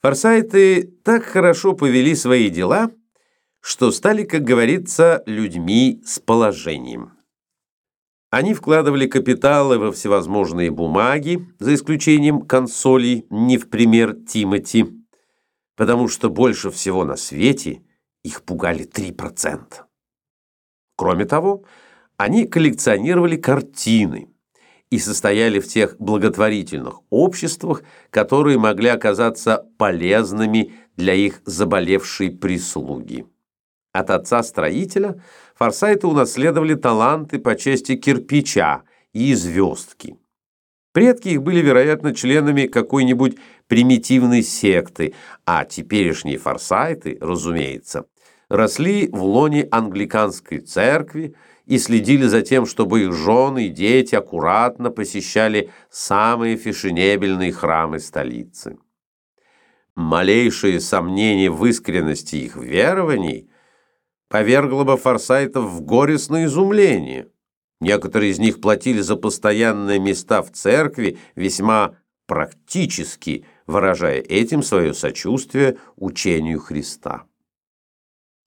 Форсайты так хорошо повели свои дела, что стали, как говорится, людьми с положением. Они вкладывали капиталы во всевозможные бумаги, за исключением консолей, не в пример Тимати, потому что больше всего на свете их пугали 3%. Кроме того, они коллекционировали картины – и состояли в тех благотворительных обществах, которые могли оказаться полезными для их заболевшей прислуги. От отца-строителя форсайты унаследовали таланты по части кирпича и звездки. Предки их были, вероятно, членами какой-нибудь примитивной секты, а теперешние форсайты, разумеется, росли в лоне англиканской церкви и следили за тем, чтобы их жены и дети аккуратно посещали самые фешенебельные храмы столицы. Малейшее сомнение в искренности их верований повергло бы форсайтов в горестное изумление. Некоторые из них платили за постоянные места в церкви весьма практически, выражая этим свое сочувствие учению Христа.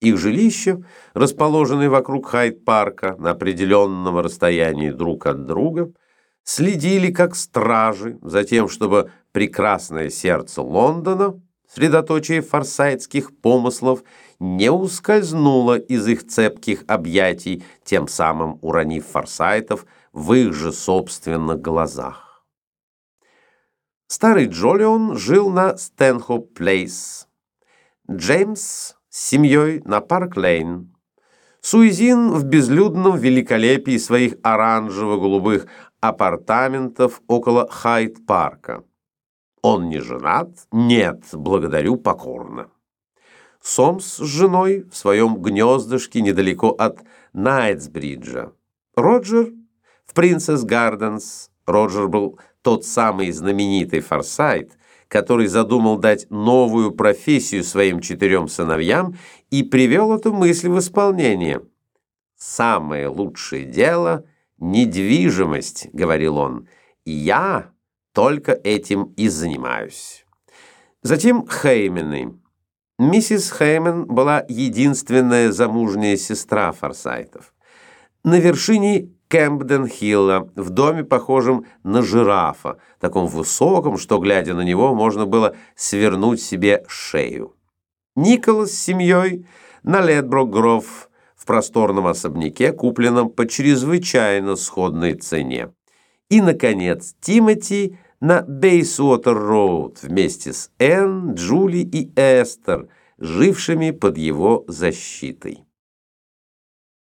Их жилища, расположенные вокруг Хайд-парка на определенном расстоянии друг от друга, следили как стражи за тем, чтобы прекрасное сердце Лондона, средоточие форсайтских помыслов, не ускользнуло из их цепких объятий, тем самым уронив форсайтов в их же собственных глазах. Старый Джолион жил на Стэнхоп-Плейс. Джеймс с семьей на Парк-Лейн. Суизин в безлюдном великолепии своих оранжево-голубых апартаментов около Хайд-парка. Он не женат? Нет, благодарю покорно. Сомс с женой в своем гнездышке недалеко от Найтсбриджа. Роджер в Принцесс Гарденс. Роджер был тот самый знаменитый Форсайт, который задумал дать новую профессию своим четырем сыновьям и привел эту мысль в исполнение. «Самое лучшее дело — недвижимость», — говорил он, — «и я только этим и занимаюсь». Затем Хеймены. Миссис Хеймен была единственная замужняя сестра Форсайтов. На вершине Кэмпден-Хилла, в доме, похожем на жирафа, таком высоком, что, глядя на него, можно было свернуть себе шею. Николас с семьей на Ледброк-Гров в просторном особняке, купленном по чрезвычайно сходной цене. И, наконец, Тимоти на Бейсуотер-Роуд вместе с Энн, Джули и Эстер, жившими под его защитой.